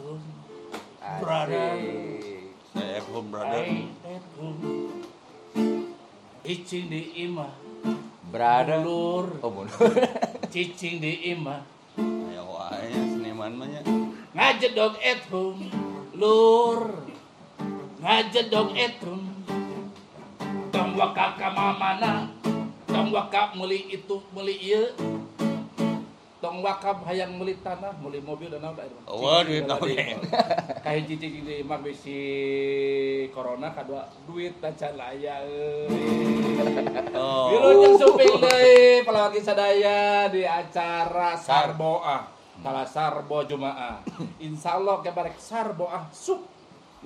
home. Brother. Saya at home brother. At home. Cicing di imah. Brother. Mulur. Oh, mundur. Cicing di imah. Ya wae seniman mah nya. Ngajedog at home. Lur. Ngajedog at home. Tong waka ka mamana. Tong waka meuli itu meuli ieu. Tong wakab hayang meuli tanah, meuli mobil dan naon da eta. Oh, duit naon deh. imah. Kayak cicing di imah bisi corona kadua duit tacan laya euy. Oh. Wilujeng suping deui palagi sadaya di acara Sarboah. Kala Sarbo Jumaah. Insyaallah ke barek Sarboah sup.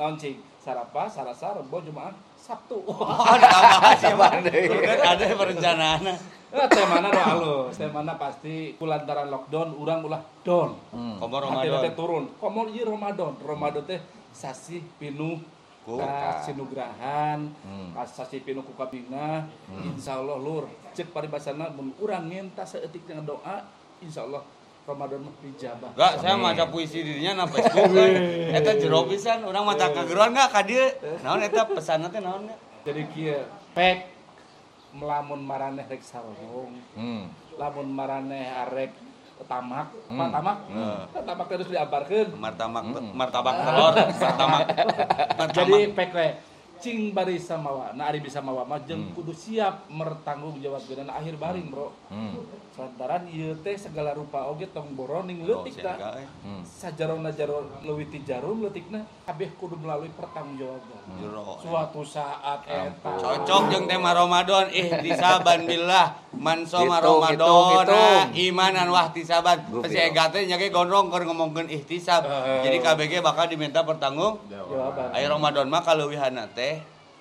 Naon cing? Sarapa, Sara Sarbo Jumaah Sabtu. Oh, ada apa sih Bang? Ada perencanaan. Nah, temana doa halus, temana pasti kulantaran lockdown, urang ulah down. Hmm. Komo Hati teh Ramadan. turun. Komo ieu Ramadan. Ramadan teh sasi pinuh sinugrahan, Hmm. sasi pinuh ku kabinah. Insyaallah lur, cek paribasana mun urang ngenta saeutik dengan doa, insyaallah Ramadan dijabah. Enggak, saya maca puisi dirinya na Facebook. Eta jero pisan, urang maca kageruan enggak ka dieu. Naon eta pesanna teh naon? Jadi kieu pek melamun maraneh rek sarung, Hmm. lamun maraneh arek tamak, Hmm. tamak? Hmm. Tamak terus diabarkeun. Martabak Hmm. martabak telur, martabak. Jadi pek we cing bari samawa, nah ari bisa mawa mah jeung Hmm. kudu siap mertanggung jawab geuna akhir baring, Bro. Hmm. Lantaran ieu teh segala rupa oge tong boroning Oh, leutik da. Hmm. Sajarona jaro leuwih ti jarum leutikna kabeh kudu melalui pertanggungjawaban. Jero. Suatu saat eta Cocok jeung tema Ramadan ih disaban billah man soma Hitung, Ramadan imanan wah tisaban pasti ega teh nya ge gondrong keur ngomongkeun ihtisab Eh. jadi KBG bakal diminta pertanggung jawaban. Ayo Ramadan mah kaleuwihanna teh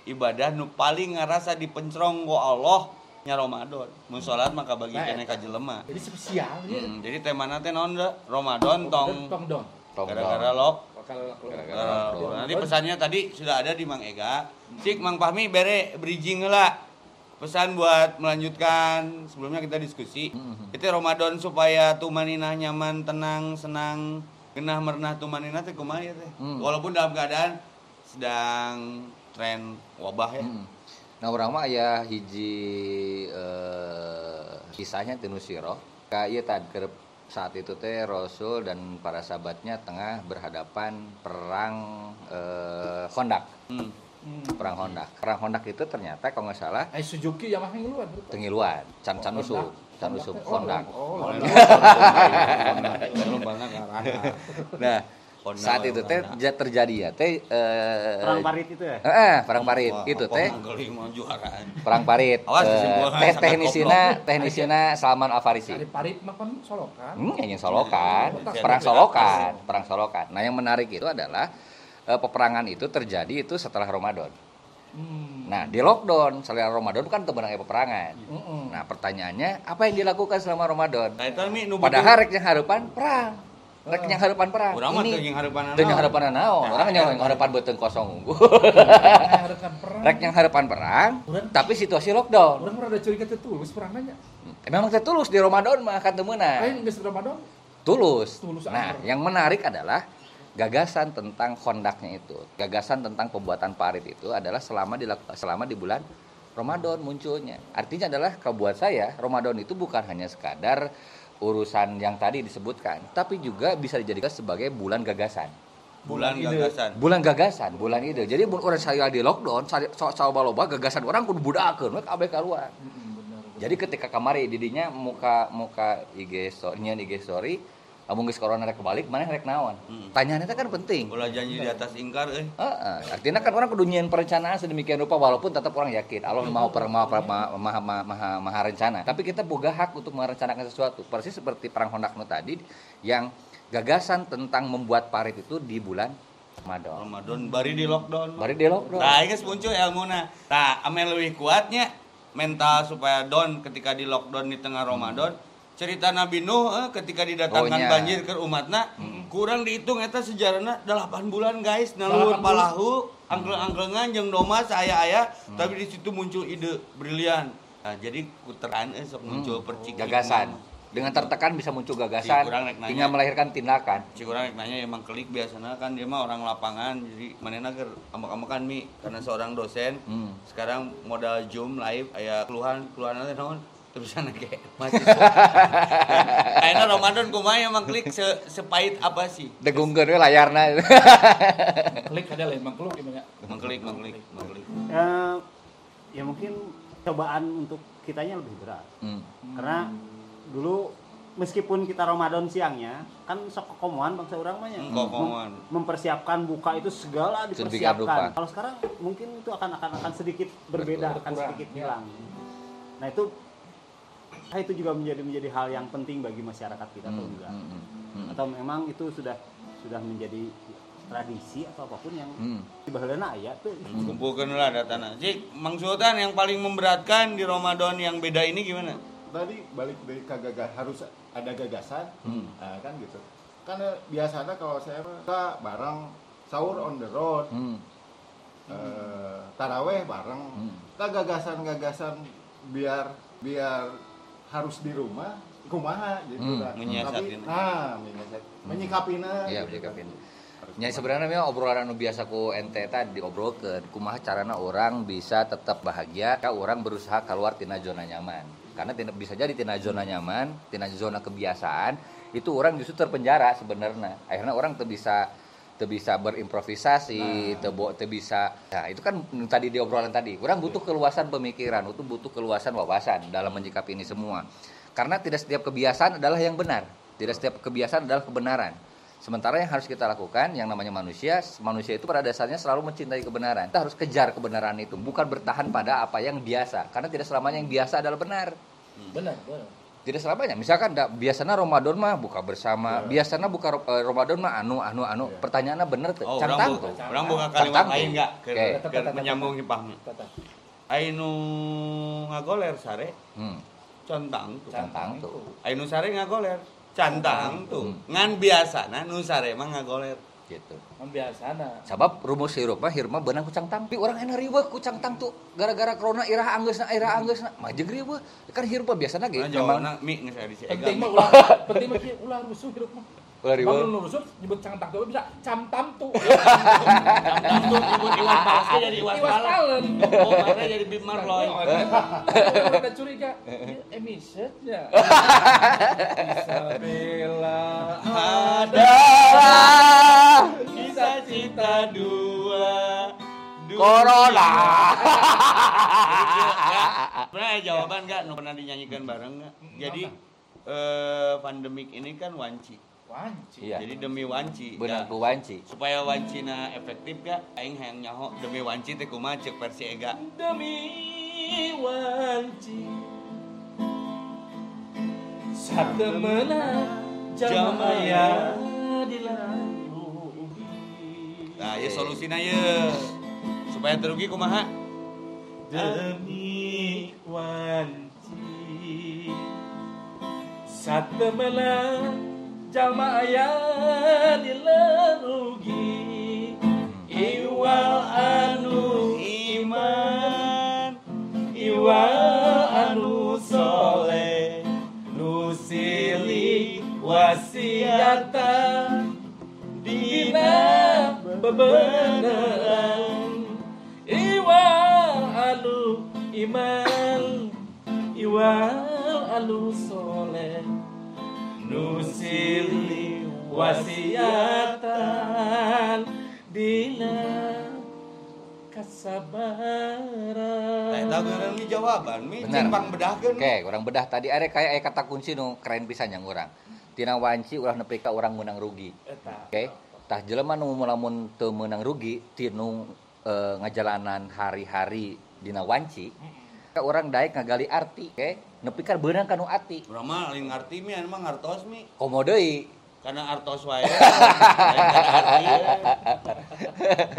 ibadah nu paling ngarasa dipencrong ku Allah nya Ramadan. Mun salat mah kabagi Nah, keneh ka jelema. Jadi spesial ya. Hmm, jadi temana teh naon da? Ramadan tong tong dong. Tong gara-gara lok. Nanti pesannya tadi sudah ada di Mang Ega. Sik Mang Fahmi bere bridging lah. Pesan buat melanjutkan sebelumnya kita diskusi. Mhm. Itu Ramadan supaya tumaninah nyaman, tenang, senang, genah merenah tumaninah teh kumaha ya teh. Hmm. Walaupun dalam keadaan sedang tren wabah ya. Hmm. Nah orang mah aya hiji eh, kisahnya tinu siro. Ka ieu tadi keur saat itu teh Rasul dan para sahabatnya tengah berhadapan perang eh, Hondak. Hmm. Perang Hondak. Perang Hondak itu ternyata kalau nggak salah Eh Suzuki Yamaha yang luar. tengiluan, can can usuk, can usuk Hondak. Oh, arahnya. Nah, Honda saat itu teh terjadi ya teh eh, Perang parit itu ya? eh, eh, perang parit Wah, itu teh perang parit Eh, teh teknisina teknisina Salman Al Farisi Dari Parit mah kan solokan. Hmm, yang solokan, Oh, perang solokan, perang solokan. Nah, yang menarik itu adalah eh, peperangan itu terjadi itu setelah Ramadan. Hmm. Nah, di lockdown setelah Ramadan kan temenangnya peperangan. Mm-mm. Nah, pertanyaannya apa yang dilakukan selama Ramadan? Nah, nu Padahal rek yang harapan perang. Rek yang harapan perang. urang mah teu Ini jeung hareupan teu yang harapan naon? Orang yang harapan beuteung kosong unggul. Rek yang harapan perang, tapi situasi lockdown. Orang rada curiga teh tulus perang nanya. Memang teh tulus di Ramadan mah kan teu meunang. Lain geus Ramadan. tulus. Tulus Nah, yang menarik adalah gagasan tentang kondaknya itu, gagasan tentang pembuatan parit itu adalah selama dilakukan selama di bulan Ramadan munculnya. Artinya adalah kalau buat saya Ramadan itu bukan hanya sekadar urusan yang tadi disebutkan, tapi juga bisa dijadikan sebagai bulan gagasan. bulan ide. gagasan. Bulan gagasan, bulan ide. Jadi mun orang saya di lockdown, saya coba loba gagasan orang kudu budakeun we kabeh keluar. Jadi ketika kemarin didinya muka muka IG story nya IG story Amun geus corona rek kebalik, mana rek naon? Hmm. Tanyaan itu kan penting. Ulah janji di atas ingkar euy. Heeh, artinya kan orang kudu perencanaan sedemikian rupa walaupun tetap orang yakin Allah mau per maha maha maha, maha rencana. Tapi kita boga hak untuk merencanakan sesuatu. Persis seperti perang Hondakno tadi yang gagasan tentang membuat parit itu di bulan Ramadan. Ramadan bari di lockdown. Bari di lockdown. Nah, geus muncul ilmuna. Tah, ame leuwih kuatnya mental supaya down ketika di lockdown di tengah Ramadan. Cerita Nabi Nuh eh, ketika didatangkan Oh, nya. banjir ke umatna, kurang dihitung eta sejarahna 8 bulan guys, naluhur 8 bulan. palahu, angkel-angkelengan jeung doma saya-aya, tapi di situ muncul ide brilian. Nah, jadi kuteran eh sok muncul percik Gagasan. dengan tertekan bisa muncul Si gagasan kurang hingga melahirkan tindakan Cik orang nanya emang klik biasanya kan dia mah orang lapangan jadi manena keur amak-amakan mi karena seorang dosen Hmm. sekarang modal Zoom live aya keluhan keluhan nanti naon terusan kayak mahasiswa. Kayaknya Ramadan kumaha emang klik se sepahit apa sih? Degungkeun we layarna. Klik ada lain mangkluk gimana? mengklik mengklik mengklik Eh, ya mungkin cobaan untuk kitanya lebih berat. Hmm. karena dulu meskipun kita Ramadan siangnya kan sok komoan bangsa orang mah nya. Hmm. Mem- mempersiapkan buka itu segala dipersiapkan. kalau sekarang mungkin itu akan akan akan sedikit berbeda akan sedikit hilang. Nah itu nah, itu juga menjadi menjadi hal yang penting bagi masyarakat kita atau Hmm, enggak hmm, hmm, hmm. atau memang itu sudah sudah menjadi tradisi atau apa pun yang Hmm. di baheulana aya tuh kumpulkan lah datanya Cik Mang Sultan yang paling memberatkan di Ramadan yang beda ini gimana tadi balik dari kagagas harus ada gagasan Hmm. nah, kan gitu karena biasanya kalau saya kita bareng sahur on the road Hmm. eh, taraweh bareng Hmm. kita gagasan-gagasan biar biar harus di rumah kumaha gitu Hmm, kan. nah menyiasat menyikapina Iya. Ya sebenarnya memang obrolan anu biasa ku ente tadi diobrolkeun kumaha carana orang bisa tetap bahagia ka orang berusaha keluar tina zona nyaman. Karena tina, bisa jadi tina zona nyaman, tina zona kebiasaan itu orang justru terpenjara sebenarnya. Akhirnya orang tuh bisa teu bisa berimprovisasi, bo- teu bisa. Nah, itu kan tadi di obrolan tadi. Orang butuh keluasan pemikiran, itu butuh keluasan wawasan dalam menyikapi ini semua. Karena tidak setiap kebiasaan adalah yang benar. Tidak setiap kebiasaan adalah kebenaran. Sementara yang harus kita lakukan, yang namanya manusia, manusia itu pada dasarnya selalu mencintai kebenaran. Kita harus kejar kebenaran itu, bukan bertahan pada apa yang biasa. Karena tidak selamanya yang biasa adalah benar. Benar, benar. Tidak selamanya. Misalkan da, biasanya Ramadan mah buka bersama, biasanya buka eh, Ramadan mah anu anu anu. Pertanyaannya bener tuh. Oh, Can orang, bu, tangtu. orang buka kalimat Cantang lain tuh. enggak ke, Oke. ke menyambung nyepahnya. Tata. Ainu ngagoler sare Hmm, contang tuh. can tangtu. Ainu sare ngagoler cantang tuh. Ngan biasa nah nu sare mah ngagoler. Gitu. Membiasana. Sabab rumus hirup mah hirma beunang kucang tang. Tapi orang enak riweuh kucang tang tuh gara-gara corona irah anggeusna irah anggeusna. Majeg riweuh. Kan hirup biasana ge Nah, memang jawabanna mi geus aya di Penting mah ulah penting mah ulah rusuh hidup mah. Ulah riweuh. Bangun rusuh nyebut cangtak tuh bisa camtam tuh. Cantang tuh nyebut iwas balasnya jadi iwas Iwas balas. Oh, makanya jadi Bim Marloy. Ada curiga. Iya, Emisnya. Isabella Ada Ah, kisah cinta dua. dua. Corona. Sebenarnya jawaban nggak? Nu pernah dinyanyikan bareng nggak? Jadi eh, pandemik ini kan wanci. Wanci. Iya. Jadi demi wanci. Beunang ya. ku wanci. supaya wancina efektif gak aing hayang nyaho demi wanci teh kumaha cek versi ega Demi wanci. Sabda menang jamaya dilalui. nah ya solusina ye supaya terugi kumaha Demi wanci Satu menang Jalma ayah dilerugi. Iwal anu iman. Iwal anu soleh. Nu silih wasiatan. Dina bebeneran Iwal anu iman. Iwal anu soleh Nusili wasiatan Dina kasabaran Teh tahu orang ini jawaban mi simpang bedahkeun Oke, orang bedah tadi ada kayak aya kata kunci nu keren pisan yang orang. Tina wanci ulah nepi ka orang menang rugi. Oke. Tah jelema nu lamun teu meunang rugi tinu eh, ngajalanan hari-hari dina wanci. Orang daek ngagali arti, oke? Nepi ka beunang kanu ati. urang mah lain ngarti mi anu mah ngartos mi Komo deui. karena artos wae arti.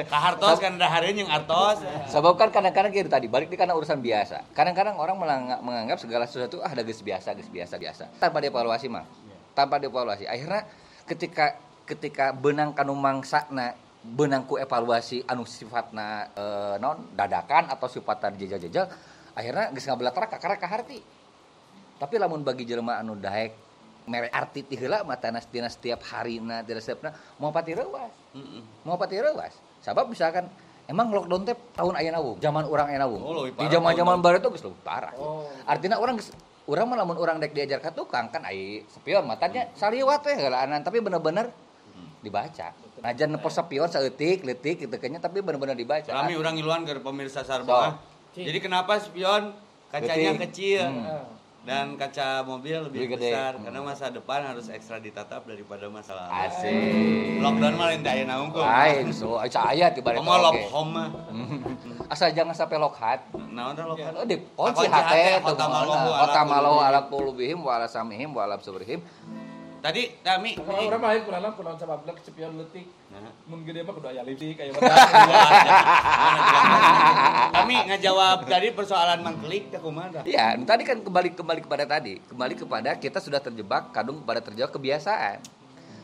ka hartos kan ada hari yang artos Sebab kan kadang-kadang gitu tadi balik di karena urusan biasa. Kadang-kadang orang menganggap segala sesuatu ah ada geus biasa, geus biasa, biasa. Tanpa dievaluasi mah. Tanpa dievaluasi. Akhirnya ketika ketika benang kanu mangsana benang ku evaluasi anu sifatna eh, non dadakan atau sifatna jejal-jejal akhirnya geus ngabelatara ka karek ka harti. Tapi lamun bagi jelema anu daek mere arti ti heula mah tina tina setiap harina tina setiap mau pati reuas. Heeh. mau pati reuas. Sabab misalkan emang lockdown teh tahun ayeuna wung zaman orang ayeuna wung Oh, di zaman-zaman baru itu geus leuwih parah. Oh. artinya orang geus- urang mah lamun urang dek diajar ka tukang kan ai spion matanya saliwat teh heulaanan tapi bener-bener dibaca. Najan nepos spion saeutik leutik gitu kayaknya tapi bener-bener dibaca. Salami orang ngiluan ke pemirsa So. Jadi kenapa spion kacanya Gede. kecil Hmm. dan kaca mobil lebih, Lebih gede. besar Hmm. karena masa depan harus ekstra ditatap daripada masa lalu. asik Lockdown mah lain daya naungkul. lain so aya tiba Kamu lock home mah. asal jangan sampai lock hat Naon teh lock Oh, di kunci Kunci hate kota malau kulubihim. ala kulubihim wa ala samihim wa ala subrihim Tadi kami orang mah kurang kurang sama bilang cepion letik. Nah. Mun gede mah kudu aya lipstik kayak kami ngajawab tadi persoalan mangklik teh kumaha? Ya, tadi kan kembali kembali kepada tadi, kembali kepada kita sudah terjebak kadung kepada terjebak kebiasaan.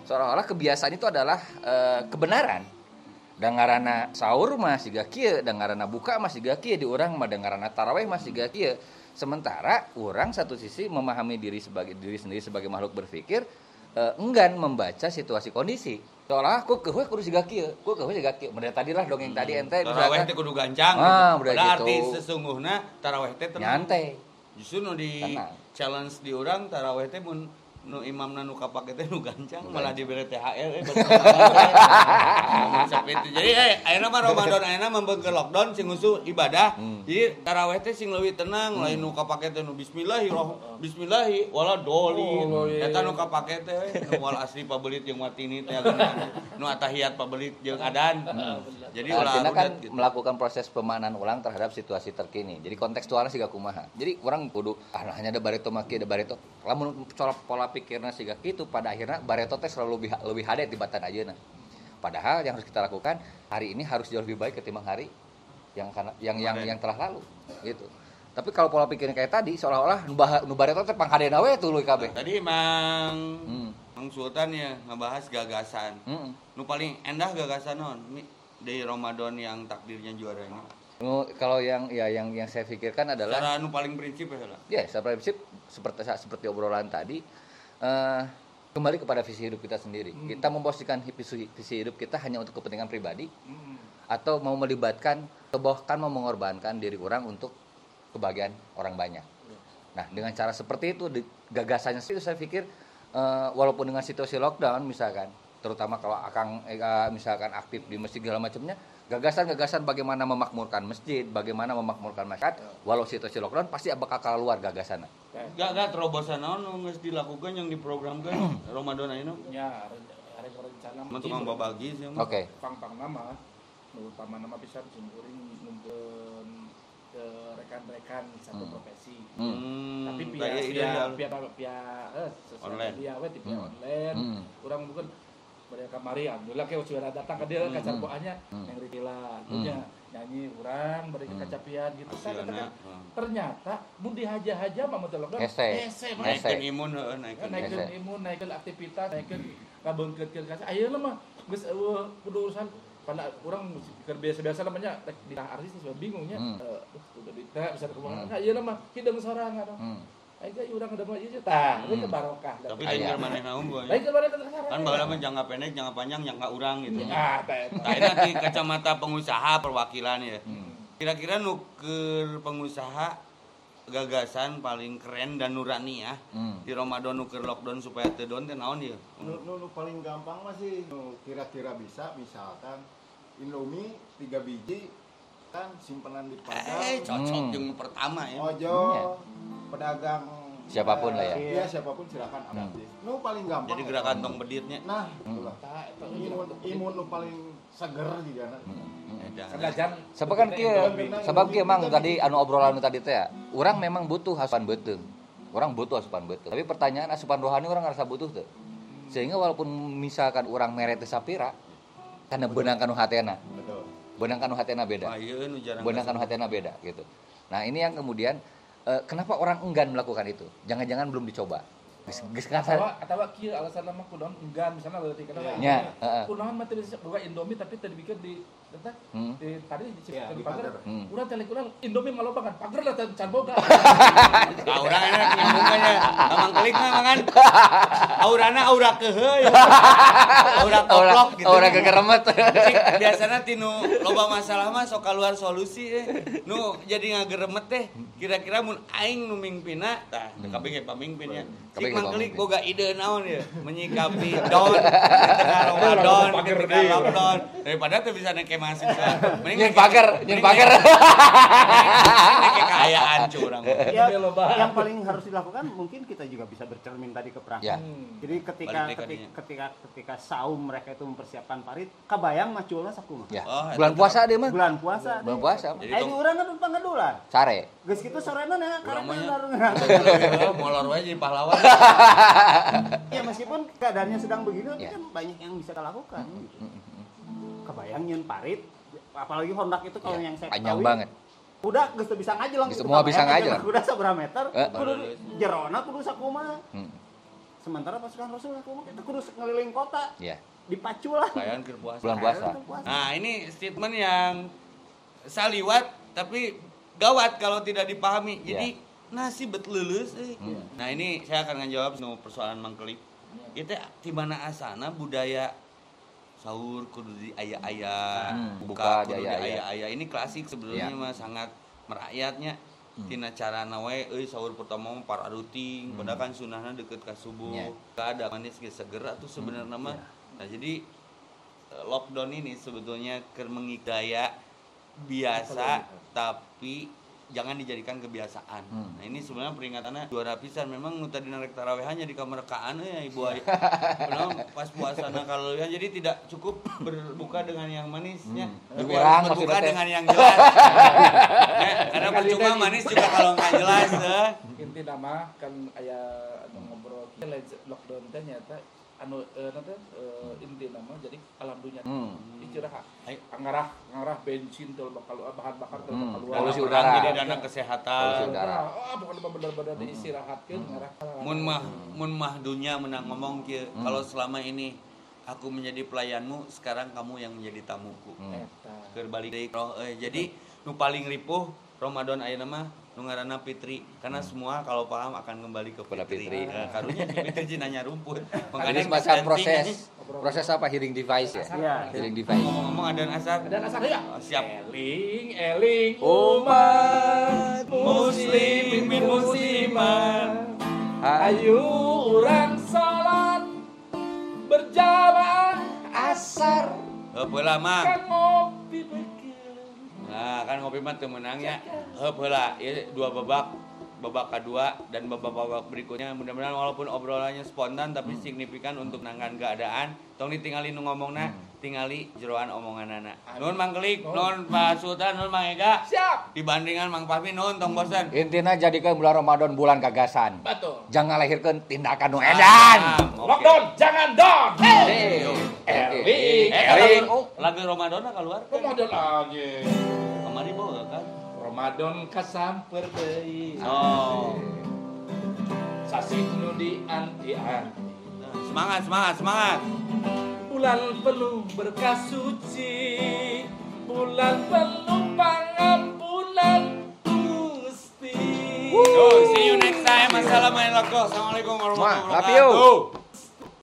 Seolah-olah kebiasaan itu adalah eh, kebenaran. Dengarana sahur mah siga kieu, dengarana buka mah siga kieu, di urang mah dengarana tarawih mah siga kieu. Sementara orang satu sisi memahami diri sebagai diri sendiri sebagai makhluk berpikir eh, enggan membaca situasi kondisi. Seolah aku keuheuh kudu siga kieu, ku keuheuh siga kieu. Bener tadi lah dongeng tadi ente misalkan teh kudu gancang. Ah, gitu. Padahal gitu. arti sesungguhnya taraweh teh nyantai. Justru nu di Tenang. challenge di orang taraweh teh mun nu imamna nu kapake teh nu gancang malah diberi THR eh Sampai itu. Jadi eh ayeuna mah Ramadan ayeuna membengkeun lockdown sing ngusu ibadah. Hmm. Jadi taraweh teh sing leuwih tenang lain nu kapake teh nu bismillahirrahmanirrahim. Bismillahi wala doli. Oh, iya, Eta iya. nu kapake teh wal asri pabelit jeung watini teh nu atahiyat pabelit jeung adan. Jadi ulah kan gitu. melakukan proses pemahaman ulang terhadap situasi terkini. Jadi kontekstualnya sih kumaha. Jadi orang kudu ah nah, hanya ada bareto maki ada bareto. Lamun pola pikirnya sih gitu pada akhirnya bareto teh selalu lebih lebih hade tibatan aja Padahal yang harus kita lakukan hari ini harus jauh lebih baik ketimbang hari yang karena yang yang yang telah lalu gitu. Tapi kalau pola pikirnya kayak tadi seolah-olah nu bah- nu bareto teh panghadena we tuh leuwih kabeh. Tadi Mang Hmm. Mang Sultan ya ngebahas gagasan. Heeh. Nu paling endah gagasan non dari Ramadan yang takdirnya juaranya. Nu kalau yang ya yang yang saya pikirkan adalah Cara nu paling prinsip ya lah. Ya, secara prinsip seperti seperti obrolan tadi eh, kembali kepada visi hidup kita sendiri. Kita memposisikan visi, visi hidup kita hanya untuk kepentingan pribadi atau mau melibatkan atau bahkan mau mengorbankan diri orang untuk kebahagiaan orang banyak. Nah, dengan cara seperti itu di- gagasannya itu saya pikir eh, walaupun dengan situasi lockdown misalkan terutama kalau akang eh, misalkan aktif di masjid segala macamnya gagasan-gagasan bagaimana memakmurkan masjid, bagaimana memakmurkan masyarakat, walau situasi lockdown pasti bakal keluar gagasan. Gak gak terobosan naon nu geus dilakukan yang diprogramkan Ramadan ayeuna. Ya, ada rencana Mah tukang babagi sih mah. Oke. pang-pang nama menurut paman nama pisan sing kuring ngumpulkeun ke rekan-rekan satu Hmm. profesi. Hmm, Tapi pia ideal. pia pia eh Online. dia pia Hmm. online. Hmm. Urang pada kamari alhamdulillah ke sudah datang ke dia Hmm. kacar Hmm. yang Rikila Hmm. nya nyanyi urang bari Hmm. kacapian gitu kan Hasilna, katakan, heeh. ternyata mun dihaja-haja mah mun lockdown Hese. Naikeun imun. Kan naikkeun Hese. imun, naikkeun aktivitas, naikkeun kabeungkeutkeun kasih. Ayeuna mah geus eueuh kudu urusan pada orang keur biasa-biasa namanya rek di artis sudah bingungnya. Hmm. Eh, udah di teh bisa kumaha. Hmm. Nah, ieu mah hideung sorangan. Hmm. Ge urang udah mah ieu tah, Hmm. itu barokah. Tapi lain keur keur barokah kasar. Kan baheula mah jangka pendek, jangka panjang, jangka urang gitu. Ah. Nah, nanti kacamata pengusaha perwakilan ya. Hmm. Kira-kira nuker pengusaha gagasan paling keren dan nurani ya Hmm. di Ramadan nuker lockdown supaya teu down teh naon ya? Nu, nu- nu paling gampang mah sih nu kira-kira bisa misalkan Indomie tiga biji kan simpenan di Eh, padang cocok Hmm. yang pertama ya. ojo Iya. Pedagang Siapa pun lah ya. Iya, siapa pun silakan aktif. Nu paling gampang. Jadi gerakan tong beditnya. Nah, Hmm. eta Imun, imun nu paling seger juga. nah. Edan. Sanajan Sebab kan kieu, sebab kieu emang tadi anu obrolan tadi teh ya. Urang memang butuh asupan beuteung. Orang butuh asupan beuteung. Tapi pertanyaan asupan rohani orang ngerasa butuh tuh. Sehingga walaupun misalkan orang mere teh sapira karena benang kanu hatena. Betul. Benang kanu hatena beda. Jarang. Benang kanu hatena beda gitu. Nah, ini yang kemudian eh, kenapa orang enggan melakukan itu? Jangan-jangan belum dicoba. Geus geus kasar. Atawa kieu alasan nama kunaon enggan misalnya leutik kana. Nya, heeh. Kunaon bisa boga Indomie tapi teu dibikin di eta Hmm. di tadi di Iya, di pagar. Hmm. Urang teh urang Indomie maloba kan pagar lah can boga. Ka urang enak nyambungannya. Amang kelik mah mangan. Aurana aura keuheuy. Aura Aura koplok gitu. aura kegeremet. Cik, biasana tinu loba masalah mah sok keluar solusi eh. Nu jadi ngageremet teh. Kira-kira mun aing nu mingpina tah Hmm. kabeh ge pamimpinnya. Mangkelik boga ide naon ya menyikapi don tengah Ramadan ketika lockdown daripada teu bisa neke mahasiswa. Mending Nyen pagar, nyen pagar. kekayaan curang. ya, Bang. yang paling harus dilakukan mungkin kita juga bisa bercermin tadi ke perang. Ya. Jadi ketika ketika, ketika ketika saum mereka itu mempersiapkan parit, kabayang maculna sakumaha. Ya. Oh, Bulan puasa dia mah. Bulan puasa. Bulan puasa. Jadi Aing tong- urang kan pangadulan. Sare. Geus kitu sorena ya Urang karena mah nya. benar. molor wae jadi pahlawan. Ya meskipun keadaannya sedang begitu, tapi Ya. kan banyak yang bisa kita lakukan. Kebayang nyen parit, apalagi Honda itu kalau Ya, yang saya Panjang ketahui, banget. Udah geus teu bisa ngajelang. Geus gitu. semua bisa ngajelang. Kuda seberapa meter, Eh. kudu jerona kudu sakumaha. Hmm. Sementara pasukan Rasul kumaha kita kudu ngeliling kota, Ya. dipacu lah. Keur puasa. Bulan puasa. Nah, ini statement yang saliwat tapi gawat kalau tidak dipahami. Jadi nasi bet lulus eh. Hmm. Nah, ini saya akan ngejawab no persoalan mangkelik. Itu di mana asana budaya sahur kudu di ayah-ayah, Hmm, buka, buka di kudu di aya-aya. ayah-ayah. Ini klasik sebenarnya Ya. mah sangat merakyatnya. Tina cara nawe euy sahur pertama mah para ruting, padahal kan sunahna deket ka subuh. Ya. Ka ada manis ge seger atuh sebenarnya mah. Nah, jadi eh, lockdown ini sebetulnya ker mengikaya biasa tapi jangan dijadikan kebiasaan. Hmm. Nah, ini sebenarnya peringatannya dua lapisan. Memang tadi narek tarawehannya di kamar rekaan ya ibu ayah. Pas puasana kalau ya jadi tidak cukup berbuka dengan yang manisnya. Hmm. Tapi Kurang harus berbuka dengan yang jelas. Ya, karena percuma manis juga kalau nggak jelas. inti nama kan aya anu ngobrol lockdown teh nyata anu eh, nanti eh, inti nama jadi alam dunia Hmm. istirahat Ayo. angarah angarah bensin teu bakal bahan bakar teu Hmm. bakal luar Polusi udara. Jadi dana Polusi kesehatan. udara. oh bukan bener-bener diistirahatkeun ngarah Mun mah mun mah dunia menang ngomong kieu. Hmm. Kalau selama ini aku menjadi pelayanmu, sekarang kamu yang menjadi tamuku. Hmm. eta Keur balik deui roh euy. Jadi nu paling ripuh Ramadan ayeuna mah nu ngaranna Fitri karena semua kalau paham akan kembali ke Kepada Fitri. Fitri. Eh, karunya Fitri nanya rumput. Ini semacam proses proses apa hearing device ya? Iya. Hearing device. Ngomong-ngomong ada asar. dan asal ya Oh, siap. eling eling Umat muslim min musliman. ayo urang salat berjamaah asar Heula mah. Kan Nah, kan ngopi mah teu menangnya. Heup heula, ieu dua babak. Babak kedua dan babak-babak berikutnya mudah-mudahan walaupun obrolannya spontan tapi signifikan untuk nangan keadaan. Tong ditinggali nu ngomongna, tingali jeroan omonganana. Nun Mang Kelik, nun Pak Sultan, nun Mang Ega. siap Dibandingan Mang Fahmi nun tong bosan. Intinya jadikan bulan Ramadan bulan gagasan. betul Jangan lahirkan tindakan nu edan. Ah, oke. lockdown jangan down Eh, Eling. lagu, lagu Ramadan keluar. Ramadan lagi Kemari bawa kan? Ramadan kasamper deui Oh. sasih nu dianti-anti Nah, Semangat, semangat, semangat. bulan penuh berkah suci bulan penuh pangampunan Gusti Yo, see you next time. Assalamualaikum warahmatullahi wabarakatuh.